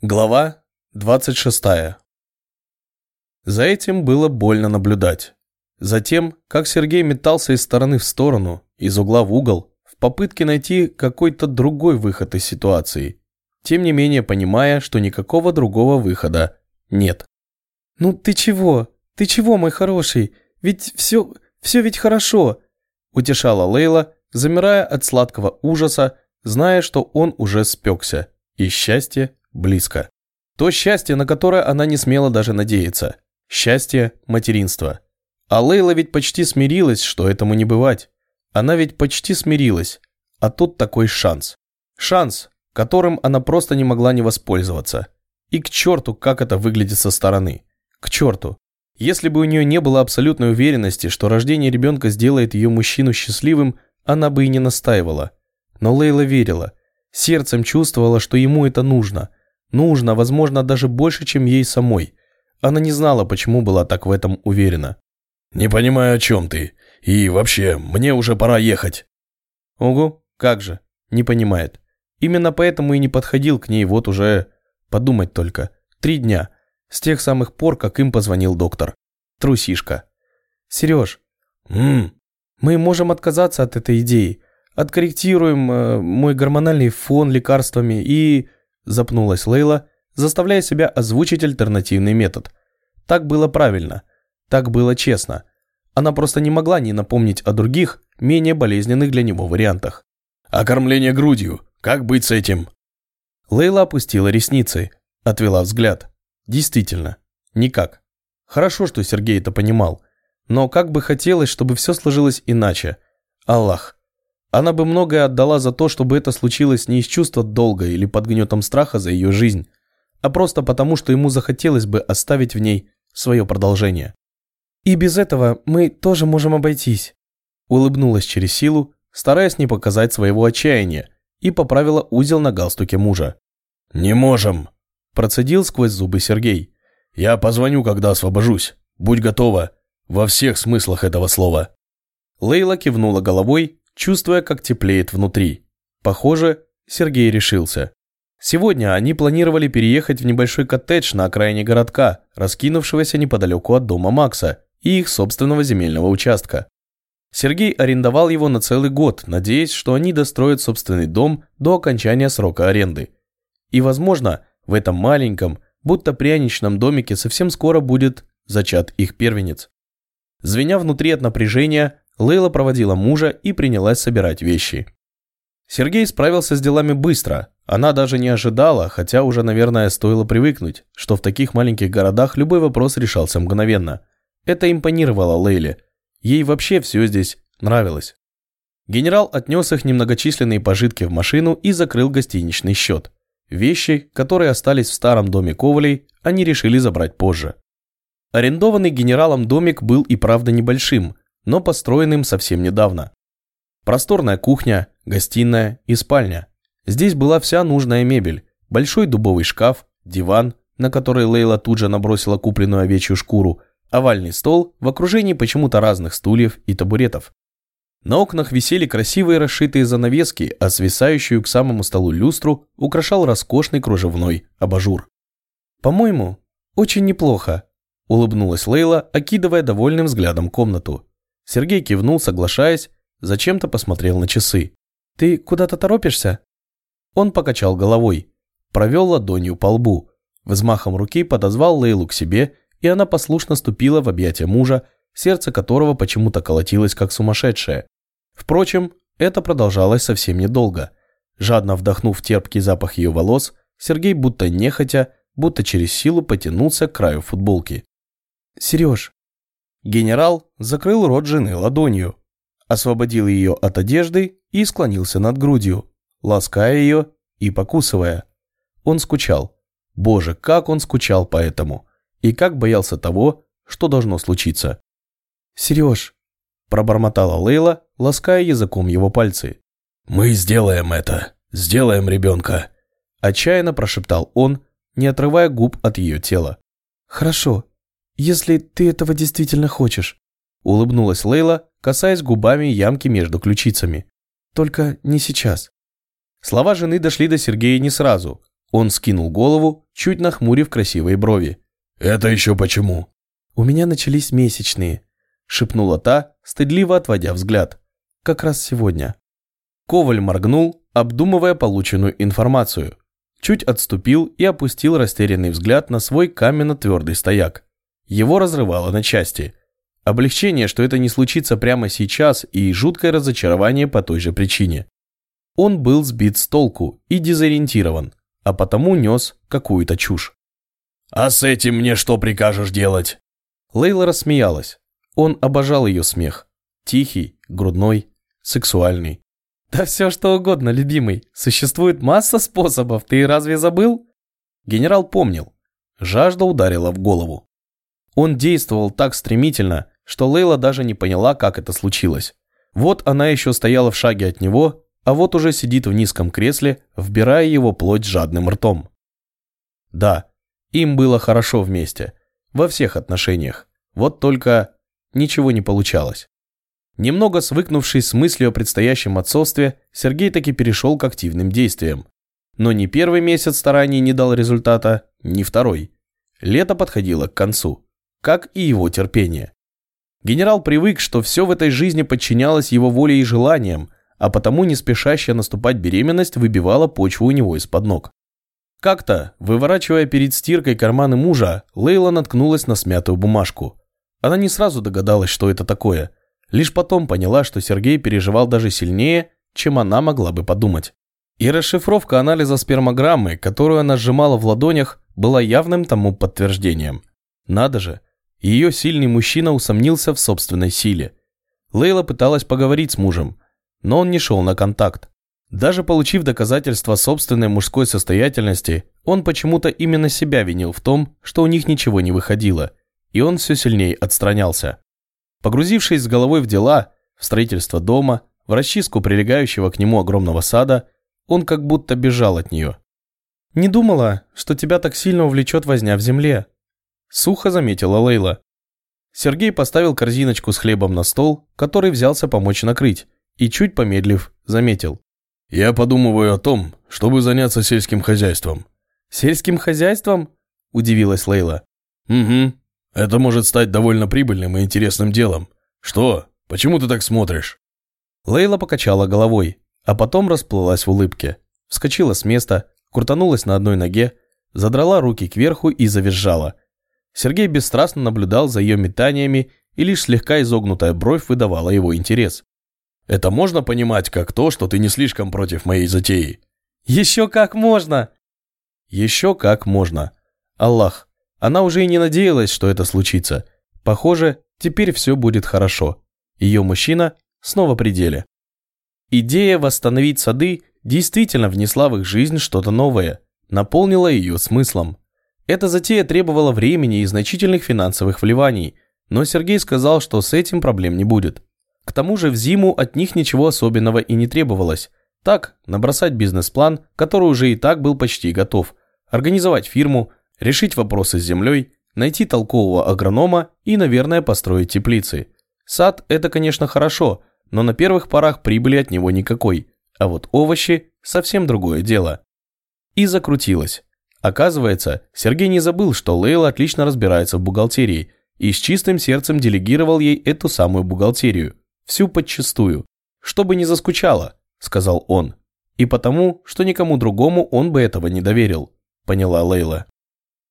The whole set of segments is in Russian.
Глава 26. За этим было больно наблюдать. Затем, как Сергей метался из стороны в сторону, из угла в угол, в попытке найти какой-то другой выход из ситуации, тем не менее понимая, что никакого другого выхода нет. «Ну ты чего? Ты чего, мой хороший? Ведь все, все ведь хорошо!» утешала Лейла, замирая от сладкого ужаса, зная, что он уже спекся, и счастье близко. То счастье, на которое она не смела даже надеяться. Счастье материнства. А Лейла ведь почти смирилась, что этому не бывать. Она ведь почти смирилась. А тут такой шанс. Шанс, которым она просто не могла не воспользоваться. И к черту, как это выглядит со стороны. К черту. Если бы у нее не было абсолютной уверенности, что рождение ребенка сделает ее мужчину счастливым, она бы и не настаивала. Но Лейла верила. Сердцем чувствовала, что ему это нужно – Нужно, возможно, даже больше, чем ей самой. Она не знала, почему была так в этом уверена. «Не понимаю, о чем ты. И вообще, мне уже пора ехать». «Ого, как же, не понимает. Именно поэтому и не подходил к ней вот уже, подумать только, три дня, с тех самых пор, как им позвонил доктор. Трусишка. Сереж, Ммм. мы можем отказаться от этой идеи. Откорректируем э, мой гормональный фон лекарствами и запнулась Лейла, заставляя себя озвучить альтернативный метод. Так было правильно, так было честно. Она просто не могла не напомнить о других, менее болезненных для него вариантах. «Окормление грудью. Как быть с этим?» Лейла опустила ресницы, отвела взгляд. Действительно, никак. Хорошо, что Сергей это понимал. Но как бы хотелось, чтобы все сложилось иначе. Аллах, она бы многое отдала за то, чтобы это случилось не из чувства долга или под гнетом страха за ее жизнь, а просто потому, что ему захотелось бы оставить в ней свое продолжение. «И без этого мы тоже можем обойтись», улыбнулась через силу, стараясь не показать своего отчаяния, и поправила узел на галстуке мужа. «Не можем», процедил сквозь зубы Сергей. «Я позвоню, когда освобожусь. Будь готова. Во всех смыслах этого слова». Лейла кивнула головой чувствуя, как теплеет внутри. Похоже, Сергей решился. Сегодня они планировали переехать в небольшой коттедж на окраине городка, раскинувшегося неподалеку от дома Макса и их собственного земельного участка. Сергей арендовал его на целый год, надеясь, что они достроят собственный дом до окончания срока аренды. И, возможно, в этом маленьком, будто пряничном домике совсем скоро будет зачат их первенец. Звеня внутри от напряжения, Лейла проводила мужа и принялась собирать вещи. Сергей справился с делами быстро. Она даже не ожидала, хотя уже, наверное, стоило привыкнуть, что в таких маленьких городах любой вопрос решался мгновенно. Это импонировало Лейле. Ей вообще все здесь нравилось. Генерал отнес их немногочисленные пожитки в машину и закрыл гостиничный счет. Вещи, которые остались в старом доме Ковалей, они решили забрать позже. Арендованный генералом домик был и правда небольшим, но построенным совсем недавно. Просторная кухня, гостиная и спальня. Здесь была вся нужная мебель, большой дубовый шкаф, диван, на который Лейла тут же набросила купленную овечью шкуру, овальный стол в окружении почему-то разных стульев и табуретов. На окнах висели красивые расшитые занавески, а свисающую к самому столу люстру украшал роскошный кружевной абажур. «По-моему, очень неплохо», – улыбнулась Лейла, окидывая довольным взглядом комнату. Сергей кивнул, соглашаясь, зачем-то посмотрел на часы. «Ты куда-то торопишься?» Он покачал головой, провел ладонью по лбу, взмахом руки подозвал Лейлу к себе, и она послушно ступила в объятия мужа, сердце которого почему-то колотилось как сумасшедшее. Впрочем, это продолжалось совсем недолго. Жадно вдохнув терпкий запах ее волос, Сергей будто нехотя, будто через силу потянулся к краю футболки. «Сереж, Генерал закрыл рот жены ладонью, освободил ее от одежды и склонился над грудью, лаская ее и покусывая. Он скучал. Боже, как он скучал по этому. И как боялся того, что должно случиться. «Сереж», – пробормотала Лейла, лаская языком его пальцы. «Мы сделаем это. Сделаем ребенка», – отчаянно прошептал он, не отрывая губ от ее тела. «Хорошо», если ты этого действительно хочешь», – улыбнулась Лейла, касаясь губами ямки между ключицами. «Только не сейчас». Слова жены дошли до Сергея не сразу. Он скинул голову, чуть нахмурив красивые брови. «Это еще почему?» «У меня начались месячные», – шепнула та, стыдливо отводя взгляд. «Как раз сегодня». Коваль моргнул, обдумывая полученную информацию. Чуть отступил и опустил растерянный взгляд на свой каменно-твердый стояк. Его разрывало на части. Облегчение, что это не случится прямо сейчас, и жуткое разочарование по той же причине. Он был сбит с толку и дезориентирован, а потому нес какую-то чушь. «А с этим мне что прикажешь делать?» Лейла рассмеялась. Он обожал ее смех. Тихий, грудной, сексуальный. «Да все что угодно, любимый. Существует масса способов, ты разве забыл?» Генерал помнил. Жажда ударила в голову. Он действовал так стремительно, что Лейла даже не поняла, как это случилось. Вот она еще стояла в шаге от него, а вот уже сидит в низком кресле, вбирая его плоть жадным ртом. Да, им было хорошо вместе, во всех отношениях. Вот только ничего не получалось. Немного свыкнувшись с мыслью о предстоящем отцовстве, Сергей таки перешел к активным действиям. Но ни первый месяц стараний не дал результата, ни второй. Лето подходило к концу, как и его терпение. Генерал привык, что все в этой жизни подчинялось его воле и желаниям, а потому не спешащая наступать беременность выбивала почву у него из-под ног. Как-то, выворачивая перед стиркой карманы мужа, Лейла наткнулась на смятую бумажку. Она не сразу догадалась, что это такое – Лишь потом поняла, что Сергей переживал даже сильнее, чем она могла бы подумать. И расшифровка анализа спермограммы, которую она сжимала в ладонях, была явным тому подтверждением. Надо же, ее сильный мужчина усомнился в собственной силе. Лейла пыталась поговорить с мужем, но он не шел на контакт. Даже получив доказательства собственной мужской состоятельности, он почему-то именно себя винил в том, что у них ничего не выходило, и он все сильнее отстранялся. Погрузившись с головой в дела, в строительство дома, в расчистку прилегающего к нему огромного сада, он как будто бежал от нее. «Не думала, что тебя так сильно увлечет возня в земле», – сухо заметила Лейла. Сергей поставил корзиночку с хлебом на стол, который взялся помочь накрыть, и чуть помедлив, заметил. «Я подумываю о том, чтобы заняться сельским хозяйством». «Сельским хозяйством?» – удивилась Лейла. «Угу. Это может стать довольно прибыльным и интересным делом. Что? Почему ты так смотришь?» Лейла покачала головой, а потом расплылась в улыбке. Вскочила с места, крутанулась на одной ноге, задрала руки кверху и завизжала. Сергей бесстрастно наблюдал за ее метаниями, и лишь слегка изогнутая бровь выдавала его интерес. «Это можно понимать как то, что ты не слишком против моей затеи?» «Еще как можно!» «Еще как можно!» Аллах, она уже и не надеялась, что это случится. Похоже, теперь все будет хорошо. Ее мужчина снова при деле. Идея восстановить сады действительно внесла в их жизнь что-то новое, наполнила ее смыслом. Эта затея требовала времени и значительных финансовых вливаний, но Сергей сказал, что с этим проблем не будет. К тому же в зиму от них ничего особенного и не требовалось. Так, набросать бизнес-план, который уже и так был почти готов, организовать фирму, решить вопросы с землей, найти толкового агронома и, наверное, построить теплицы. Сад – это, конечно, хорошо, но на первых порах прибыли от него никакой, а вот овощи – совсем другое дело. И закрутилось. Оказывается, Сергей не забыл, что Лейла отлично разбирается в бухгалтерии и с чистым сердцем делегировал ей эту самую бухгалтерию, всю подчистую, чтобы не заскучала, сказал он. И потому, что никому другому он бы этого не доверил, поняла Лейла.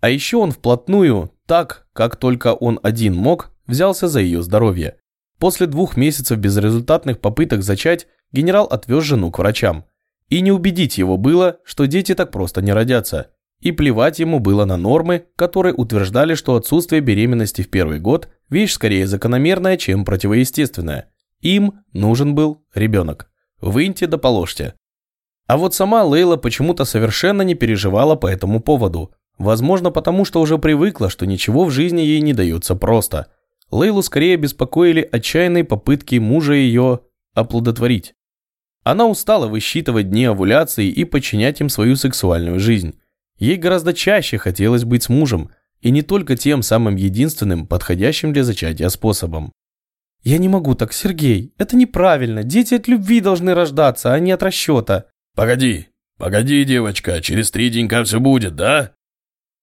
А еще он вплотную, так, как только он один мог, взялся за ее здоровье. После двух месяцев безрезультатных попыток зачать, генерал отвез жену к врачам. И не убедить его было, что дети так просто не родятся. И плевать ему было на нормы, которые утверждали, что отсутствие беременности в первый год – вещь скорее закономерная, чем противоестественная. Им нужен был ребенок. Выньте да положьте. А вот сама Лейла почему-то совершенно не переживала по этому поводу. Возможно, потому что уже привыкла, что ничего в жизни ей не дается просто. Лейлу скорее беспокоили отчаянные попытки мужа ее оплодотворить. Она устала высчитывать дни овуляции и подчинять им свою сексуальную жизнь. Ей гораздо чаще хотелось быть с мужем, и не только тем самым единственным, подходящим для зачатия способом. «Я не могу так, Сергей. Это неправильно. Дети от любви должны рождаться, а не от расчета». «Погоди, «Погоди, девочка, через три денька все будет, да?»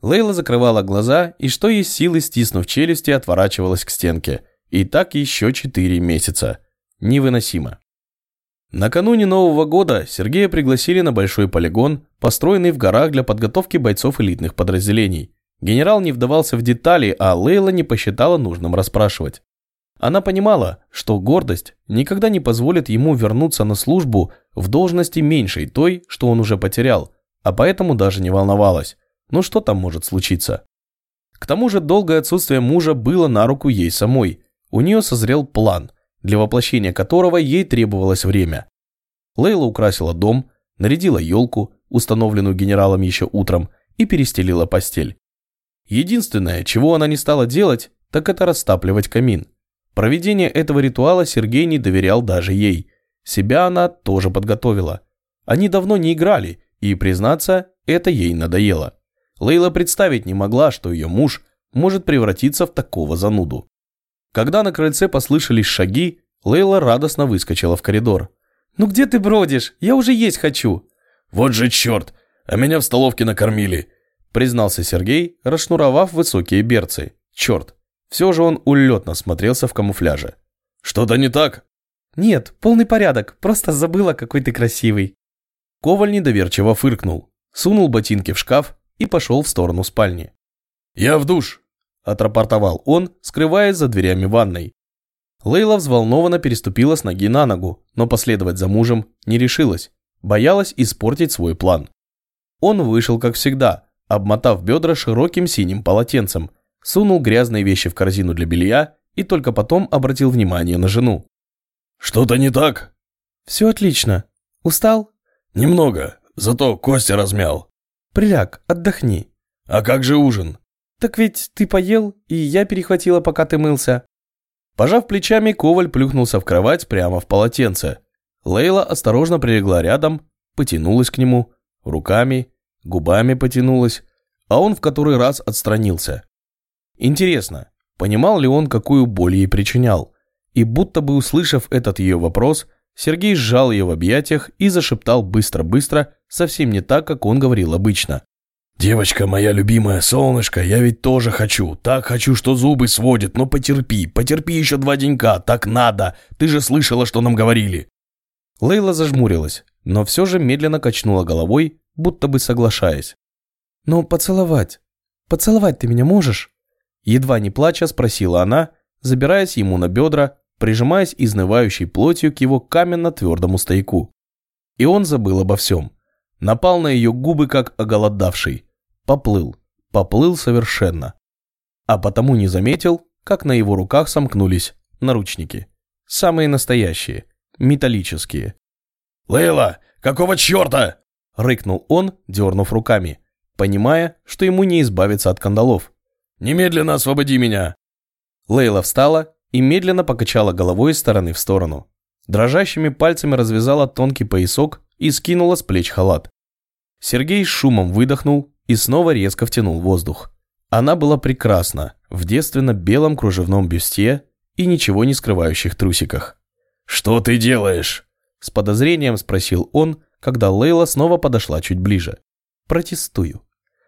Лейла закрывала глаза и, что есть силы, стиснув челюсти, отворачивалась к стенке. И так еще четыре месяца. Невыносимо. Накануне Нового года Сергея пригласили на большой полигон, построенный в горах для подготовки бойцов элитных подразделений. Генерал не вдавался в детали, а Лейла не посчитала нужным расспрашивать. Она понимала, что гордость никогда не позволит ему вернуться на службу в должности меньшей той, что он уже потерял, а поэтому даже не волновалась. Ну что там может случиться? К тому же долгое отсутствие мужа было на руку ей самой. У нее созрел план, для воплощения которого ей требовалось время. Лейла украсила дом, нарядила елку, установленную генералом еще утром, и перестелила постель. Единственное, чего она не стала делать, так это растапливать камин. Проведение этого ритуала Сергей не доверял даже ей. Себя она тоже подготовила. Они давно не играли, и, признаться, это ей надоело. Лейла представить не могла, что ее муж может превратиться в такого зануду. Когда на крыльце послышались шаги, Лейла радостно выскочила в коридор. «Ну где ты бродишь? Я уже есть хочу!» «Вот же черт! А меня в столовке накормили!» признался Сергей, расшнуровав высокие берцы. Черт, все же он улетно смотрелся в камуфляже. «Что-то не так?» «Нет, полный порядок, просто забыла, какой ты красивый». Коваль недоверчиво фыркнул, сунул ботинки в шкаф и пошел в сторону спальни. «Я в душ», – отрапортовал он, скрываясь за дверями ванной. Лейла взволнованно переступила с ноги на ногу, но последовать за мужем не решилась, боялась испортить свой план. Он вышел, как всегда, обмотав бедра широким синим полотенцем, сунул грязные вещи в корзину для белья и только потом обратил внимание на жену. «Что-то не так?» «Все отлично. Устал?» «Немного, зато кости размял». Приляг, отдохни. А как же ужин? Так ведь ты поел, и я перехватила, пока ты мылся. Пожав плечами, Коваль плюхнулся в кровать прямо в полотенце. Лейла осторожно прилегла рядом, потянулась к нему, руками, губами потянулась, а он в который раз отстранился. Интересно, понимал ли он, какую боль ей причинял? И будто бы услышав этот ее вопрос, Сергей сжал ее в объятиях и зашептал быстро-быстро, совсем не так, как он говорил обычно. «Девочка моя любимая, солнышко, я ведь тоже хочу. Так хочу, что зубы сводит, но потерпи, потерпи еще два денька, так надо. Ты же слышала, что нам говорили». Лейла зажмурилась, но все же медленно качнула головой, будто бы соглашаясь. «Но поцеловать, поцеловать ты меня можешь?» Едва не плача спросила она, забираясь ему на бедра прижимаясь изнывающей плотью к его каменно-твердому стояку. И он забыл обо всем. Напал на ее губы, как оголодавший. Поплыл. Поплыл совершенно. А потому не заметил, как на его руках сомкнулись наручники. Самые настоящие. Металлические. «Лейла, какого черта?» Рыкнул он, дернув руками, понимая, что ему не избавиться от кандалов. «Немедленно освободи меня!» Лейла встала и медленно покачала головой из стороны в сторону. Дрожащими пальцами развязала тонкий поясок и скинула с плеч халат. Сергей с шумом выдохнул и снова резко втянул воздух. Она была прекрасна в девственно-белом кружевном бюсте и ничего не скрывающих трусиках. «Что ты делаешь?» С подозрением спросил он, когда Лейла снова подошла чуть ближе. «Протестую.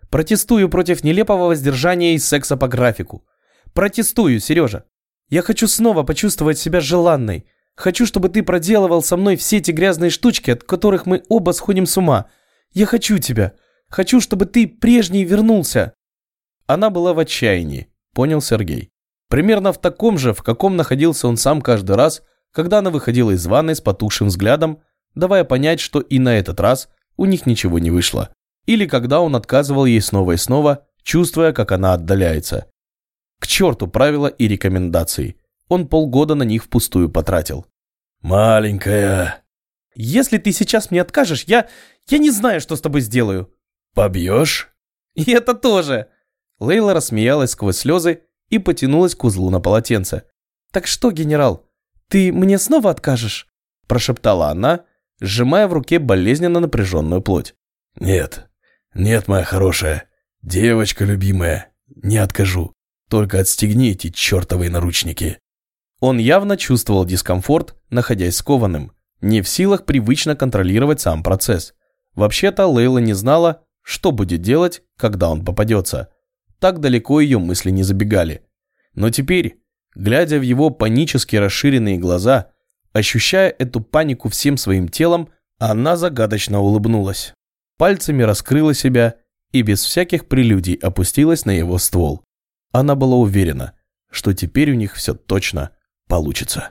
Протестую против нелепого воздержания и секса по графику. Протестую, Сережа. Я хочу снова почувствовать себя желанной. Хочу, чтобы ты проделывал со мной все эти грязные штучки, от которых мы оба сходим с ума. Я хочу тебя. Хочу, чтобы ты прежний вернулся». Она была в отчаянии, понял Сергей. Примерно в таком же, в каком находился он сам каждый раз, когда она выходила из ванной с потухшим взглядом, давая понять, что и на этот раз у них ничего не вышло. Или когда он отказывал ей снова и снова, чувствуя, как она отдаляется. К черту правила и рекомендации. Он полгода на них впустую потратил. «Маленькая...» «Если ты сейчас мне откажешь, я... я не знаю, что с тобой сделаю». «Побьешь?» «И это тоже!» Лейла рассмеялась сквозь слезы и потянулась к узлу на полотенце. «Так что, генерал, ты мне снова откажешь?» Прошептала она, сжимая в руке болезненно напряженную плоть. «Нет, нет, моя хорошая, девочка любимая, не откажу. Только отстегни эти чертовые наручники». Он явно чувствовал дискомфорт, находясь скованным, не в силах привычно контролировать сам процесс. Вообще-то Лейла не знала, что будет делать, когда он попадется. Так далеко ее мысли не забегали. Но теперь, глядя в его панически расширенные глаза, ощущая эту панику всем своим телом, она загадочно улыбнулась. Пальцами раскрыла себя и без всяких прелюдий опустилась на его ствол. Она была уверена, что теперь у них все точно получится.